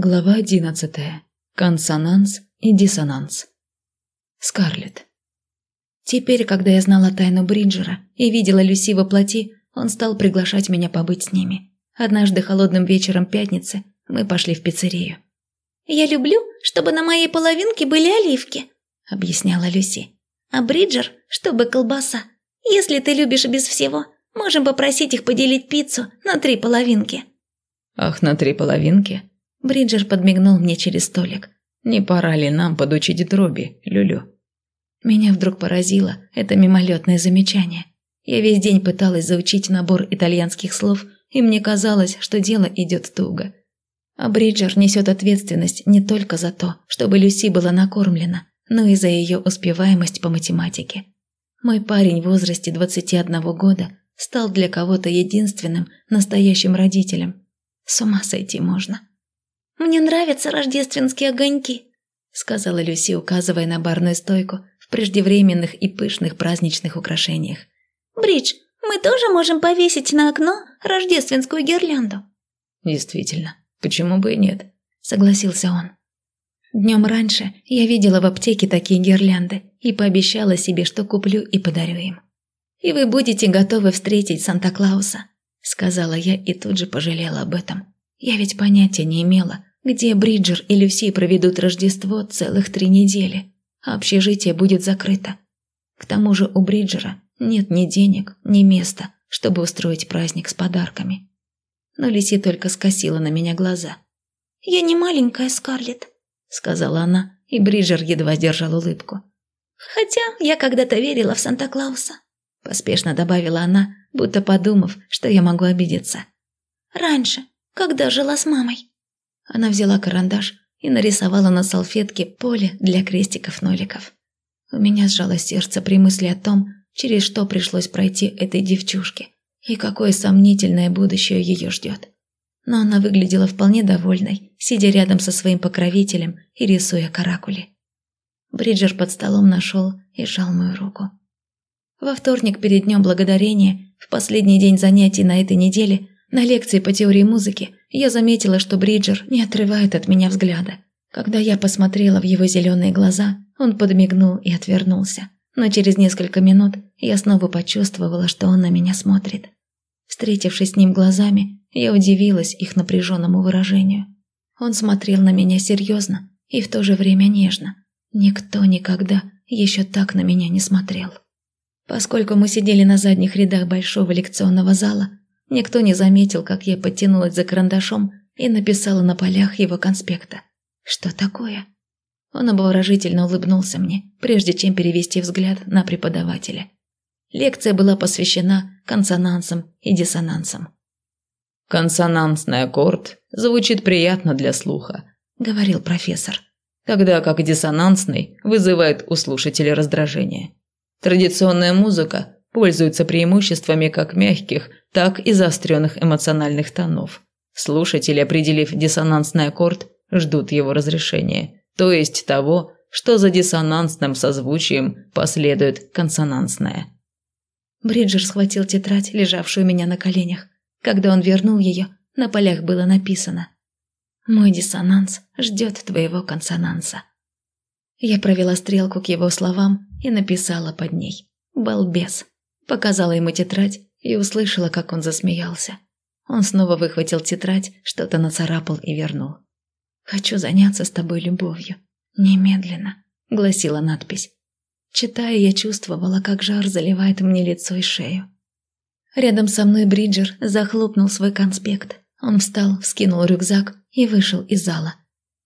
Глава одиннадцатая. Консонанс и диссонанс. Скарлетт. Теперь, когда я знала тайну Бриджера и видела Люси во плоти, он стал приглашать меня побыть с ними. Однажды холодным вечером пятницы мы пошли в пиццерию. «Я люблю, чтобы на моей половинке были оливки», — объясняла Люси. «А Бриджер, чтобы колбаса. Если ты любишь без всего, можем попросить их поделить пиццу на три половинки». «Ах, на три половинки?» Бриджер подмигнул мне через столик. «Не пора ли нам подучить дроби, Люлю?» Меня вдруг поразило это мимолетное замечание. Я весь день пыталась заучить набор итальянских слов, и мне казалось, что дело идет туго. А Бриджер несет ответственность не только за то, чтобы Люси была накормлена, но и за ее успеваемость по математике. Мой парень в возрасте 21 года стал для кого-то единственным настоящим родителем. С ума сойти можно. «Мне нравятся рождественские огоньки», — сказала Люси, указывая на барную стойку в преждевременных и пышных праздничных украшениях. «Бридж, мы тоже можем повесить на окно рождественскую гирлянду». «Действительно, почему бы и нет?» — согласился он. Днем раньше я видела в аптеке такие гирлянды и пообещала себе, что куплю и подарю им. «И вы будете готовы встретить Санта-Клауса», — сказала я и тут же пожалела об этом. Я ведь понятия не имела, где Бриджер и Люси проведут Рождество целых три недели, а общежитие будет закрыто. К тому же у Бриджера нет ни денег, ни места, чтобы устроить праздник с подарками. Но Люси только скосила на меня глаза. «Я не маленькая Скарлетт», — сказала она, и Бриджер едва сдержал улыбку. «Хотя я когда-то верила в Санта-Клауса», — поспешно добавила она, будто подумав, что я могу обидеться. «Раньше, когда жила с мамой». Она взяла карандаш и нарисовала на салфетке поле для крестиков-ноликов. У меня сжалось сердце при мысли о том, через что пришлось пройти этой девчушке и какое сомнительное будущее ее ждет. Но она выглядела вполне довольной, сидя рядом со своим покровителем и рисуя каракули. Бриджер под столом нашел и сжал мою руку. Во вторник перед Днем Благодарения, в последний день занятий на этой неделе, на лекции по теории музыки, я заметила, что Бриджер не отрывает от меня взгляда. Когда я посмотрела в его зеленые глаза, он подмигнул и отвернулся. Но через несколько минут я снова почувствовала, что он на меня смотрит. Встретившись с ним глазами, я удивилась их напряженному выражению. Он смотрел на меня серьезно и в то же время нежно. Никто никогда еще так на меня не смотрел. Поскольку мы сидели на задних рядах большого лекционного зала, Никто не заметил, как я подтянулась за карандашом и написала на полях его конспекта. «Что такое?» Он обворожительно улыбнулся мне, прежде чем перевести взгляд на преподавателя. Лекция была посвящена консонансам и диссонансам. «Консонансный аккорд звучит приятно для слуха», – говорил профессор, тогда как диссонансный вызывает у слушателя раздражение. Традиционная музыка пользуется преимуществами как мягких, так и заостренных эмоциональных тонов. Слушатели, определив диссонансный аккорд, ждут его разрешения, то есть того, что за диссонансным созвучием последует консонансное. Бриджер схватил тетрадь, лежавшую у меня на коленях. Когда он вернул ее, на полях было написано «Мой диссонанс ждет твоего консонанса». Я провела стрелку к его словам и написала под ней «Балбес». Показала ему тетрадь и услышала, как он засмеялся. Он снова выхватил тетрадь, что-то нацарапал и вернул. «Хочу заняться с тобой любовью. Немедленно», — гласила надпись. Читая, я чувствовала, как жар заливает мне лицо и шею. Рядом со мной Бриджер захлопнул свой конспект. Он встал, вскинул рюкзак и вышел из зала.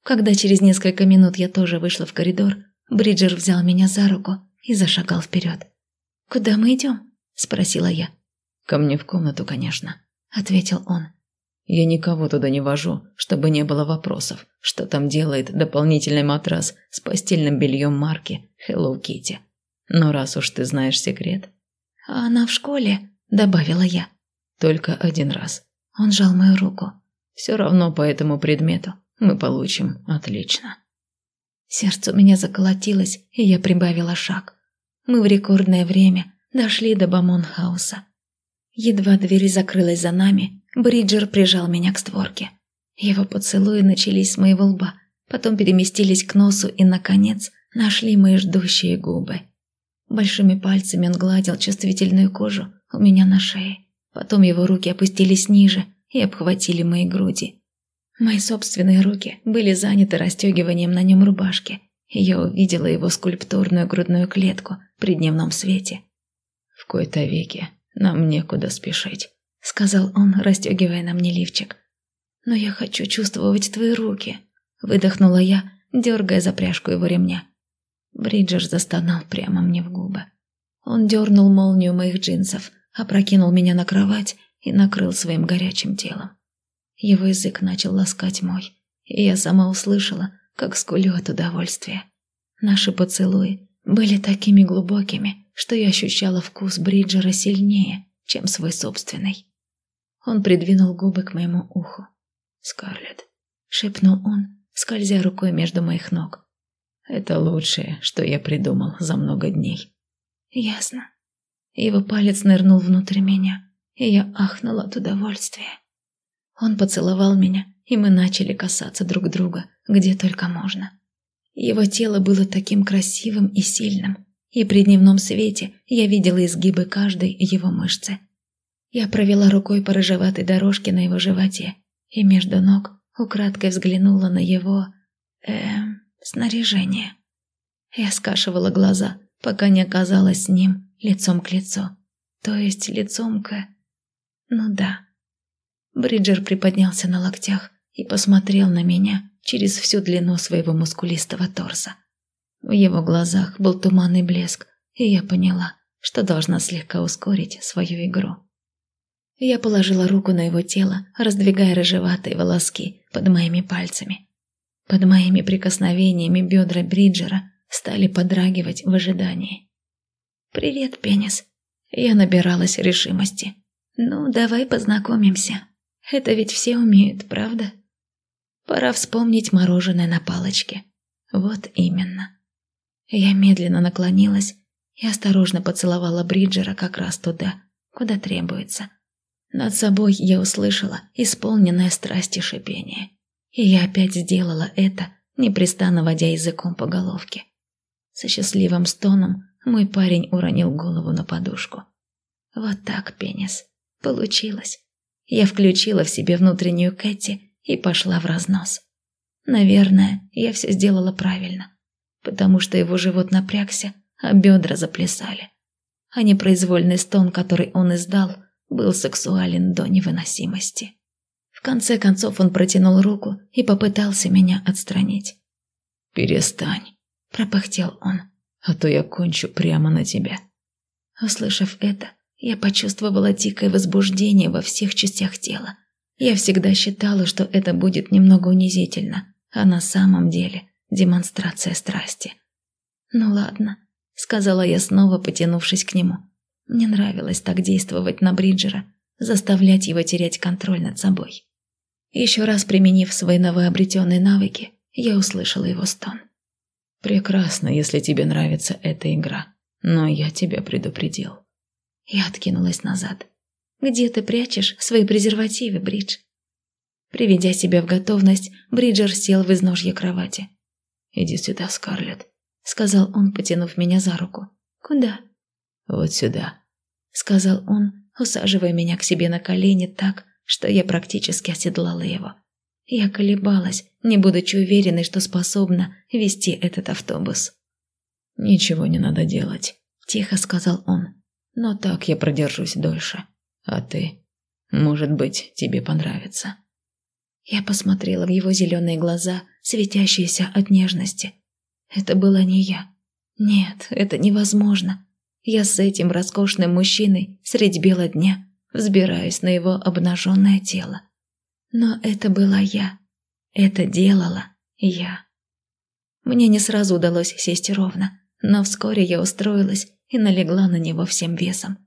Когда через несколько минут я тоже вышла в коридор, Бриджер взял меня за руку и зашагал вперед. «Куда мы идем?» – спросила я. «Ко мне в комнату, конечно», – ответил он. «Я никого туда не вожу, чтобы не было вопросов, что там делает дополнительный матрас с постельным бельем марки Hello Kitty. Но раз уж ты знаешь секрет...» «А она в школе?» – добавила я. «Только один раз. Он жал мою руку. Все равно по этому предмету мы получим отлично». Сердце у меня заколотилось, и я прибавила шаг. Мы в рекордное время дошли до Бамонхауса. Едва дверь закрылась за нами, Бриджер прижал меня к створке. Его поцелуи начались с моего лба, потом переместились к носу и, наконец, нашли мои ждущие губы. Большими пальцами он гладил чувствительную кожу у меня на шее. Потом его руки опустились ниже и обхватили мои груди. Мои собственные руки были заняты расстегиванием на нем рубашки, и я увидела его скульптурную грудную клетку при дневном свете. «В кои-то веке нам некуда спешить», — сказал он, расстегивая на мне лифчик. «Но я хочу чувствовать твои руки», — выдохнула я, дергая за пряжку его ремня. Бриджер застонал прямо мне в губы. Он дернул молнию моих джинсов, опрокинул меня на кровать и накрыл своим горячим телом. Его язык начал ласкать мой, и я сама услышала, как скулю от удовольствия. Наши поцелуи были такими глубокими, что я ощущала вкус Бриджера сильнее, чем свой собственный. Он придвинул губы к моему уху. «Скарлетт», — шепнул он, скользя рукой между моих ног. «Это лучшее, что я придумал за много дней». «Ясно». Его палец нырнул внутрь меня, и я ахнула от удовольствия. Он поцеловал меня, и мы начали касаться друг друга, где только можно. Его тело было таким красивым и сильным, и при дневном свете я видела изгибы каждой его мышцы. Я провела рукой по рыжеватой дорожке на его животе, и между ног украдкой взглянула на его... эм... снаряжение. Я скашивала глаза, пока не оказалась с ним лицом к лицу. То есть лицом к... Ну да. Бриджер приподнялся на локтях и посмотрел на меня через всю длину своего мускулистого торса. В его глазах был туманный блеск, и я поняла, что должна слегка ускорить свою игру. Я положила руку на его тело, раздвигая рыжеватые волоски под моими пальцами. Под моими прикосновениями бедра Бриджера стали подрагивать в ожидании. «Привет, пенис». Я набиралась решимости. «Ну, давай познакомимся. Это ведь все умеют, правда?» Пора вспомнить мороженое на палочке. Вот именно. Я медленно наклонилась и осторожно поцеловала Бриджера как раз туда, куда требуется. Над собой я услышала исполненное страсти шипение. И я опять сделала это, непрестанно водя языком по головке. Со счастливым стоном мой парень уронил голову на подушку. Вот так, пенис. Получилось. Я включила в себе внутреннюю Кэти и пошла в разнос. Наверное, я все сделала правильно, потому что его живот напрягся, а бедра заплясали. А непроизвольный стон, который он издал, был сексуален до невыносимости. В конце концов он протянул руку и попытался меня отстранить. «Перестань», – пропыхтел он, – «а то я кончу прямо на тебя». Услышав это, я почувствовала дикое возбуждение во всех частях тела. Я всегда считала, что это будет немного унизительно, а на самом деле демонстрация страсти. «Ну ладно», — сказала я снова, потянувшись к нему. Мне нравилось так действовать на Бриджера, заставлять его терять контроль над собой. Еще раз применив свои новообретенные навыки, я услышала его стон. «Прекрасно, если тебе нравится эта игра, но я тебя предупредил». Я откинулась назад. Где ты прячешь свои презервативы, Бридж?» Приведя себя в готовность, Бриджер сел в изножье кровати. «Иди сюда, Скарлетт», — сказал он, потянув меня за руку. «Куда?» «Вот сюда», — сказал он, усаживая меня к себе на колени так, что я практически оседлала его. Я колебалась, не будучи уверенной, что способна вести этот автобус. «Ничего не надо делать», — тихо сказал он. «Но так я продержусь дольше». А ты? Может быть, тебе понравится. Я посмотрела в его зеленые глаза, светящиеся от нежности. Это была не я. Нет, это невозможно. Я с этим роскошным мужчиной средь бела дня взбираюсь на его обнаженное тело. Но это была я. Это делала я. Мне не сразу удалось сесть ровно, но вскоре я устроилась и налегла на него всем весом.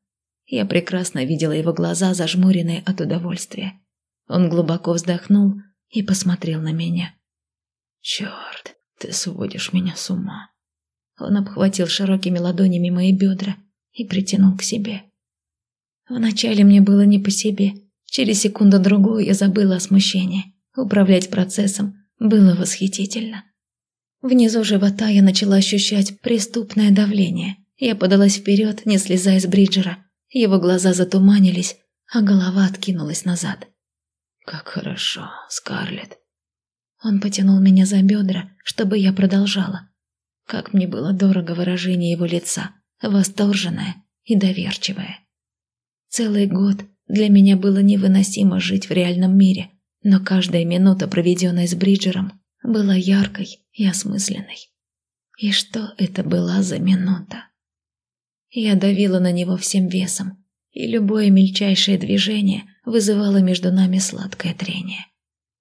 Я прекрасно видела его глаза, зажмуренные от удовольствия. Он глубоко вздохнул и посмотрел на меня. «Черт, ты сводишь меня с ума!» Он обхватил широкими ладонями мои бедра и притянул к себе. Вначале мне было не по себе. Через секунду-другую я забыла о смущении. Управлять процессом было восхитительно. Внизу живота я начала ощущать преступное давление. Я подалась вперед, не слезая с Бриджера. Его глаза затуманились, а голова откинулась назад. «Как хорошо, Скарлетт!» Он потянул меня за бедра, чтобы я продолжала. Как мне было дорого выражение его лица, восторженное и доверчивое. Целый год для меня было невыносимо жить в реальном мире, но каждая минута, проведенная с Бриджером, была яркой и осмысленной. И что это была за минута? Я давила на него всем весом, и любое мельчайшее движение вызывало между нами сладкое трение.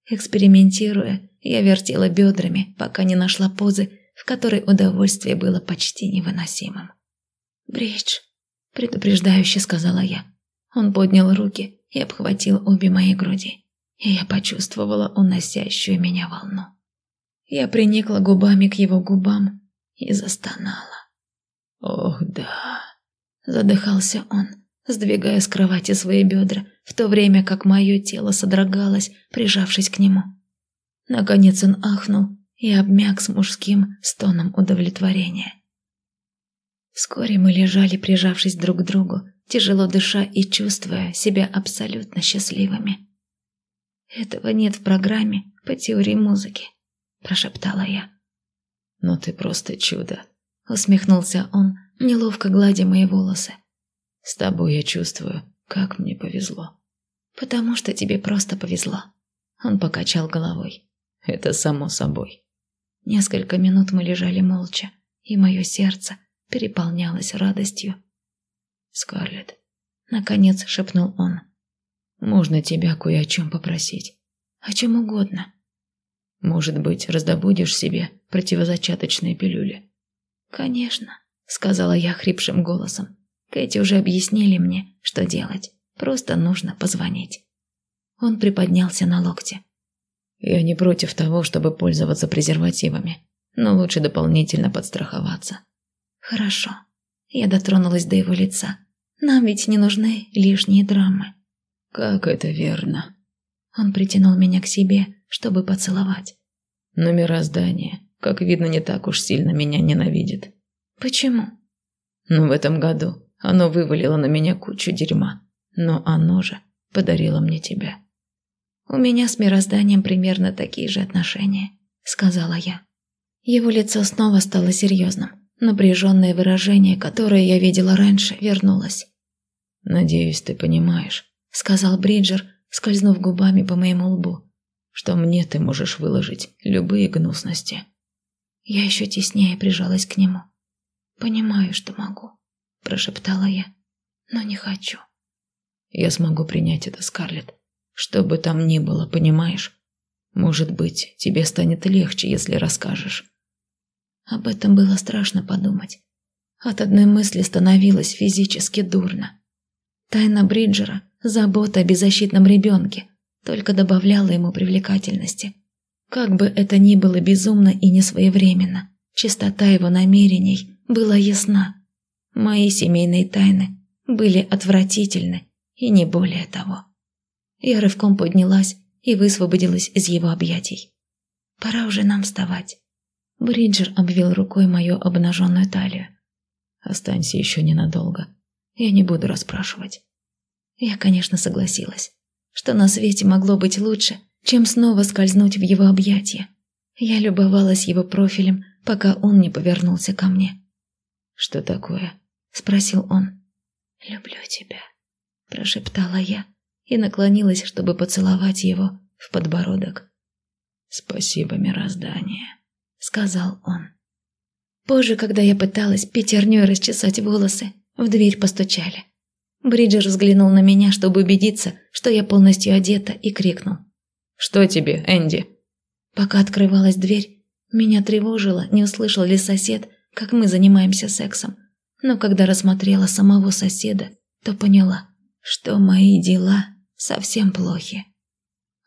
Экспериментируя, я вертела бедрами, пока не нашла позы, в которой удовольствие было почти невыносимым. «Бридж», — предупреждающе сказала я. Он поднял руки и обхватил обе мои груди, и я почувствовала уносящую меня волну. Я приникла губами к его губам и застонала. «Ох, да!» – задыхался он, сдвигая с кровати свои бедра, в то время как мое тело содрогалось, прижавшись к нему. Наконец он ахнул и обмяк с мужским стоном удовлетворения. Вскоре мы лежали, прижавшись друг к другу, тяжело дыша и чувствуя себя абсолютно счастливыми. «Этого нет в программе по теории музыки», – прошептала я. «Но ты просто чудо», – усмехнулся он, неловко гладя мои волосы. «С тобой я чувствую, как мне повезло». «Потому что тебе просто повезло», – он покачал головой. «Это само собой». Несколько минут мы лежали молча, и мое сердце переполнялось радостью. «Скарлетт», — наконец шепнул он, — «можно тебя кое о чем попросить?» «О чем угодно». «Может быть, раздобудешь себе противозачаточные пилюли?» «Конечно», — сказала я хрипшим голосом. «Кэти уже объяснили мне, что делать. Просто нужно позвонить». Он приподнялся на локте. Я не против того, чтобы пользоваться презервативами, но лучше дополнительно подстраховаться. Хорошо. Я дотронулась до его лица. Нам ведь не нужны лишние драмы. Как это верно. Он притянул меня к себе, чтобы поцеловать. Но мироздание, как видно, не так уж сильно меня ненавидит. Почему? Ну, в этом году оно вывалило на меня кучу дерьма, но оно же подарило мне тебя. «У меня с мирозданием примерно такие же отношения», — сказала я. Его лицо снова стало серьезным. Напряженное выражение, которое я видела раньше, вернулось. «Надеюсь, ты понимаешь», — сказал Бриджер, скользнув губами по моему лбу, «что мне ты можешь выложить любые гнусности». Я еще теснее прижалась к нему. «Понимаю, что могу», – прошептала я, – «но не хочу». «Я смогу принять это, Скарлетт. Что бы там ни было, понимаешь? Может быть, тебе станет легче, если расскажешь. Об этом было страшно подумать. От одной мысли становилось физически дурно. Тайна Бриджера, забота о беззащитном ребенке, только добавляла ему привлекательности. Как бы это ни было безумно и несвоевременно, чистота его намерений была ясна. Мои семейные тайны были отвратительны и не более того. Я рывком поднялась и высвободилась из его объятий. «Пора уже нам вставать». Бриджер обвел рукой мою обнаженную талию. «Останься еще ненадолго. Я не буду расспрашивать». Я, конечно, согласилась. Что на свете могло быть лучше, чем снова скользнуть в его объятия. Я любовалась его профилем, пока он не повернулся ко мне. «Что такое?» – спросил он. «Люблю тебя», – прошептала я и наклонилась, чтобы поцеловать его в подбородок. «Спасибо, мироздание», — сказал он. Позже, когда я пыталась пятерней расчесать волосы, в дверь постучали. Бриджер взглянул на меня, чтобы убедиться, что я полностью одета, и крикнул. «Что тебе, Энди?» Пока открывалась дверь, меня тревожило, не услышал ли сосед, как мы занимаемся сексом. Но когда рассмотрела самого соседа, то поняла, что мои дела совсем плохи.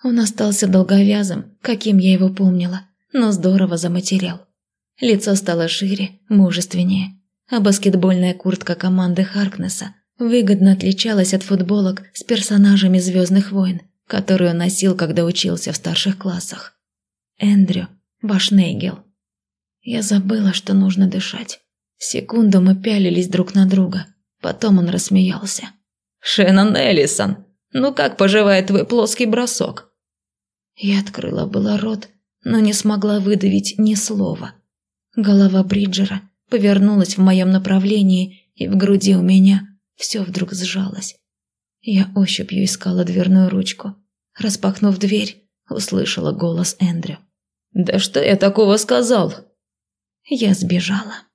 Он остался долговязым, каким я его помнила, но здорово заматерял. Лицо стало шире, мужественнее, а баскетбольная куртка команды Харкнесса выгодно отличалась от футболок с персонажами «Звездных войн», которую носил, когда учился в старших классах. Эндрю Башнейгел. Я забыла, что нужно дышать. Секунду мы пялились друг на друга. Потом он рассмеялся. «Шеннон Эллисон, ну как поживает твой плоский бросок?» Я открыла было рот, но не смогла выдавить ни слова. Голова Бриджера повернулась в моем направлении, и в груди у меня все вдруг сжалось. Я ощупью искала дверную ручку. Распахнув дверь, услышала голос Эндрю. «Да что я такого сказал?» Я сбежала.